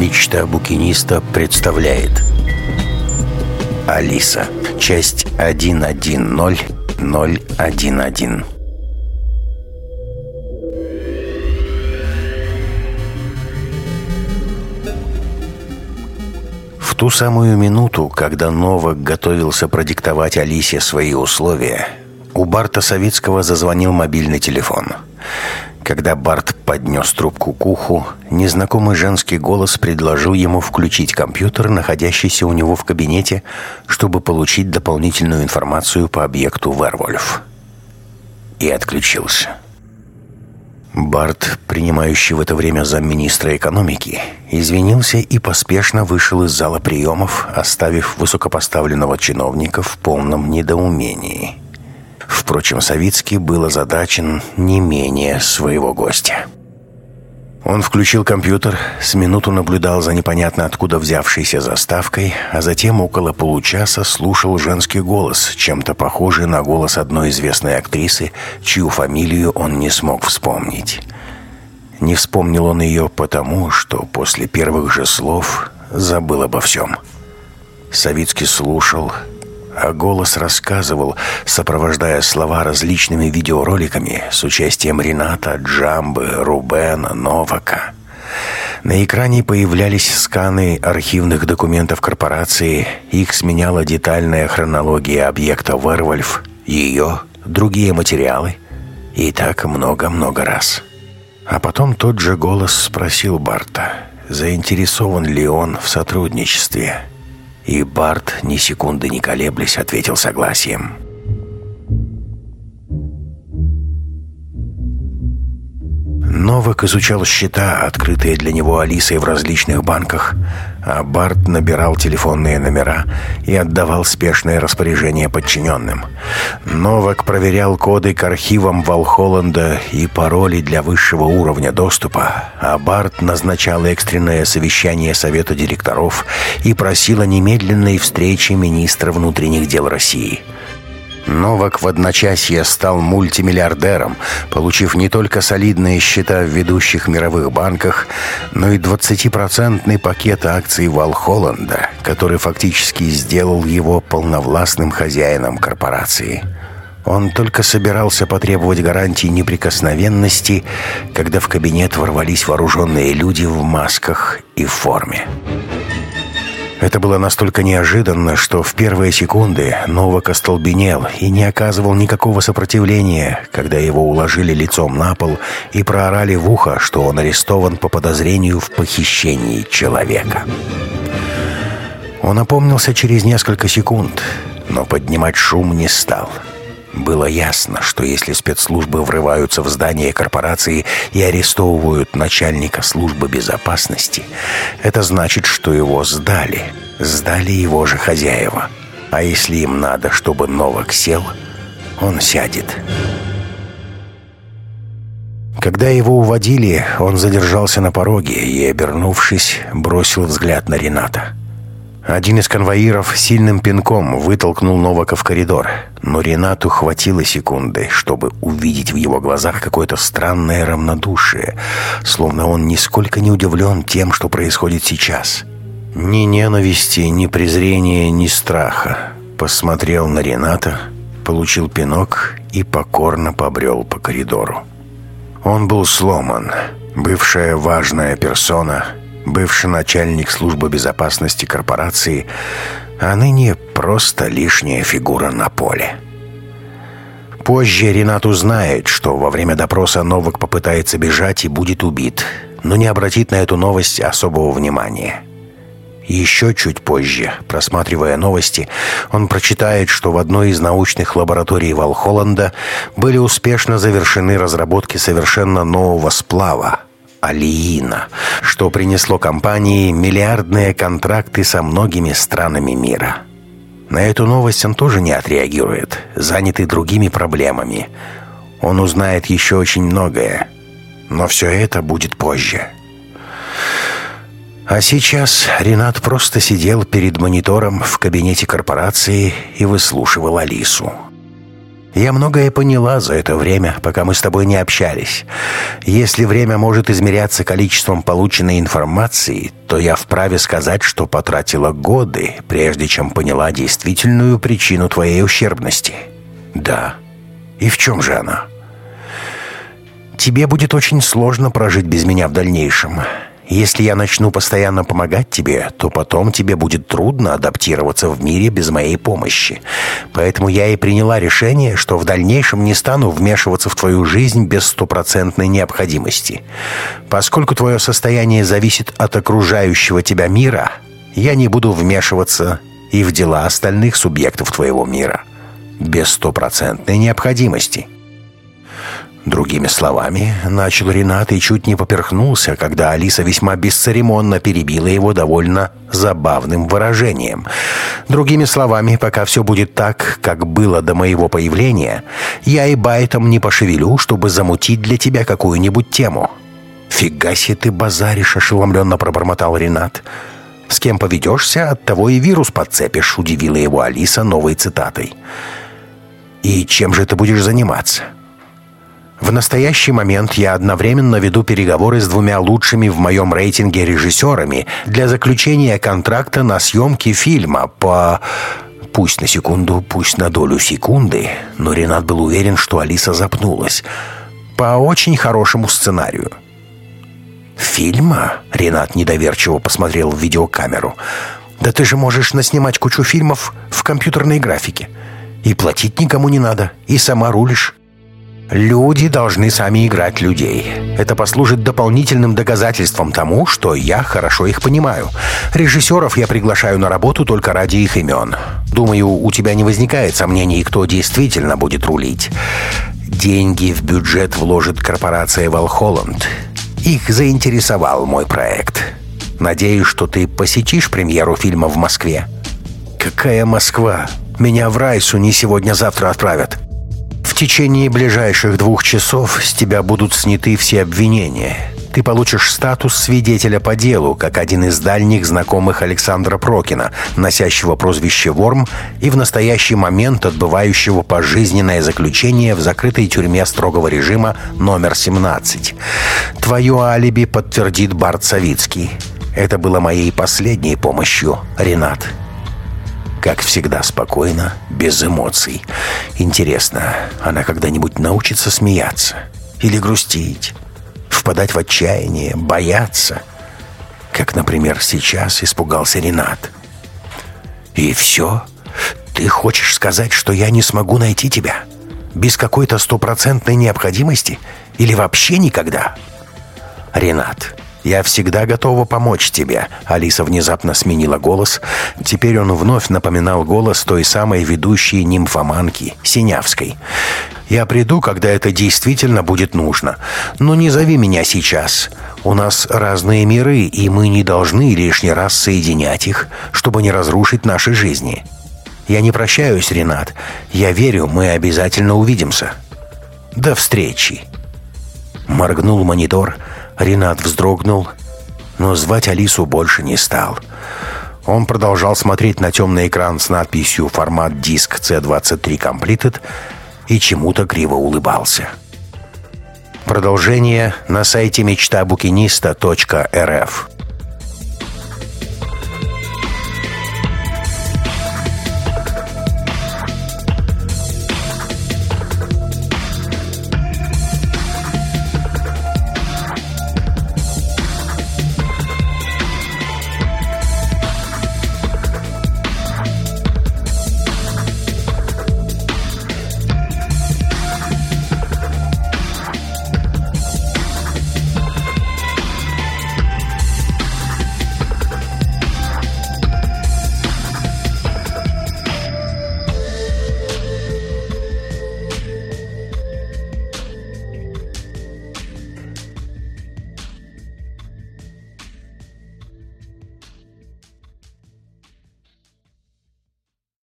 Мечта букиниста представляет Алиса. Часть 110011 В ту самую минуту, когда Новак готовился продиктовать Алисе свои условия, у Барта Савицкого зазвонил мобильный телефон – когда Барт поднес трубку к уху, незнакомый женский голос предложил ему включить компьютер, находящийся у него в кабинете, чтобы получить дополнительную информацию по объекту Вервольф. И отключился. Барт, принимающий в это время замминистра экономики, извинился и поспешно вышел из зала приемов, оставив высокопоставленного чиновника в полном недоумении – Впрочем, Савицкий был озадачен не менее своего гостя. Он включил компьютер, с минуту наблюдал за непонятно откуда взявшейся заставкой, а затем около получаса слушал женский голос, чем-то похожий на голос одной известной актрисы, чью фамилию он не смог вспомнить. Не вспомнил он ее потому, что после первых же слов забыл обо всем. Савицкий слушал, а голос рассказывал, сопровождая слова различными видеороликами с участием Рената, Джамбы, Рубена, Новака. На экране появлялись сканы архивных документов корпорации, их сменяла детальная хронология объекта Вервольф, ее, другие материалы, и так много-много раз. А потом тот же голос спросил Барта, заинтересован ли он в сотрудничестве – и Барт, ни секунды не колеблясь, ответил согласием. Новак изучал счета, открытые для него Алисой в различных банках, а Барт набирал телефонные номера и отдавал спешные распоряжения подчиненным. Новак проверял коды к архивам Валхолланда и пароли для высшего уровня доступа, а Барт назначал экстренное совещание Совета директоров и просил о немедленной встрече министра внутренних дел России – Новак в одночасье стал мультимиллиардером, получив не только солидные счета в ведущих мировых банках, но и 20-процентный пакет акций Валхолланда, который фактически сделал его полновластным хозяином корпорации. Он только собирался потребовать гарантии неприкосновенности, когда в кабинет ворвались вооруженные люди в масках и форме. Это было настолько неожиданно, что в первые секунды Новак остолбенел и не оказывал никакого сопротивления, когда его уложили лицом на пол и проорали в ухо, что он арестован по подозрению в похищении человека. Он опомнился через несколько секунд, но поднимать шум не стал. Было ясно, что если спецслужбы врываются в здание корпорации и арестовывают начальника службы безопасности, это значит, что его сдали. Сдали его же хозяева. А если им надо, чтобы Новак сел, он сядет. Когда его уводили, он задержался на пороге и, обернувшись, бросил взгляд на Рената. Один из конвоиров сильным пинком вытолкнул Новака в коридор, но Ренату хватило секунды, чтобы увидеть в его глазах какое-то странное равнодушие, словно он нисколько не удивлен тем, что происходит сейчас. Ни ненависти, ни презрения, ни страха. Посмотрел на Рената, получил пинок и покорно побрел по коридору. Он был сломан. Бывшая важная персона — бывший начальник службы безопасности корпорации, а ныне просто лишняя фигура на поле. Позже Ренат узнает, что во время допроса Новак попытается бежать и будет убит, но не обратит на эту новость особого внимания. Еще чуть позже, просматривая новости, он прочитает, что в одной из научных лабораторий Валхолланда были успешно завершены разработки совершенно нового сплава, Алиина, что принесло компании миллиардные контракты со многими странами мира. На эту новость он тоже не отреагирует, занятый другими проблемами. Он узнает еще очень многое, но все это будет позже. А сейчас Ренат просто сидел перед монитором в кабинете корпорации и выслушивал Алису. Я многое поняла за это время, пока мы с тобой не общались. Если время может измеряться количеством полученной информации, то я вправе сказать, что потратила годы, прежде чем поняла действительную причину твоей ущербности. Да. И в чем же она? Тебе будет очень сложно прожить без меня в дальнейшем. Если я начну постоянно помогать тебе, то потом тебе будет трудно адаптироваться в мире без моей помощи. Поэтому я и приняла решение, что в дальнейшем не стану вмешиваться в твою жизнь без стопроцентной необходимости. Поскольку твое состояние зависит от окружающего тебя мира, я не буду вмешиваться и в дела остальных субъектов твоего мира без стопроцентной необходимости». Другими словами, начал Ренат и чуть не поперхнулся, когда Алиса весьма бесцеремонно перебила его довольно забавным выражением. Другими словами, пока все будет так, как было до моего появления, я и байтом не пошевелю, чтобы замутить для тебя какую-нибудь тему. «Фига себе ты базаришь», — ошеломленно пробормотал Ренат. «С кем поведешься, от того и вирус подцепишь», — удивила его Алиса новой цитатой. «И чем же ты будешь заниматься?» В настоящий момент я одновременно веду переговоры с двумя лучшими в моем рейтинге режиссерами для заключения контракта на съемки фильма по... Пусть на секунду, пусть на долю секунды, но Ренат был уверен, что Алиса запнулась. По очень хорошему сценарию. «Фильма?» — Ренат недоверчиво посмотрел в видеокамеру. «Да ты же можешь наснимать кучу фильмов в компьютерной графике. И платить никому не надо, и сама рулишь». Люди должны сами играть людей. Это послужит дополнительным доказательством тому, что я хорошо их понимаю. Режиссеров я приглашаю на работу только ради их имен. Думаю, у тебя не возникает сомнений, кто действительно будет рулить. Деньги в бюджет вложит корпорация «Волхолланд». Их заинтересовал мой проект. Надеюсь, что ты посетишь премьеру фильма в Москве. Какая Москва? Меня в Райсу не сегодня-завтра отправят. Течение ближайших двух часов с тебя будут сняты все обвинения. Ты получишь статус свидетеля по делу, как один из дальних знакомых Александра Прокина, носящего прозвище «Ворм» и в настоящий момент отбывающего пожизненное заключение в закрытой тюрьме строгого режима номер 17. Твое алиби подтвердит Барт Савицкий. Это было моей последней помощью, Ренат. Как всегда, спокойно, без эмоций. Интересно, она когда-нибудь научится смеяться? Или грустить? Впадать в отчаяние? Бояться? Как, например, сейчас испугался Ренат. «И все? Ты хочешь сказать, что я не смогу найти тебя? Без какой-то стопроцентной необходимости? Или вообще никогда?» «Ренат, «Я всегда готова помочь тебе», — Алиса внезапно сменила голос. Теперь он вновь напоминал голос той самой ведущей нимфоманки, Синявской. «Я приду, когда это действительно будет нужно. Но не зови меня сейчас. У нас разные миры, и мы не должны лишний раз соединять их, чтобы не разрушить наши жизни. Я не прощаюсь, Ренат. Я верю, мы обязательно увидимся. До встречи». Моргнул монитор — Ренат вздрогнул, но звать Алису больше не стал. Он продолжал смотреть на темный экран с надписью «Формат диск C23 Completed» и чему-то криво улыбался. Продолжение на сайте мечтабукиниста.рф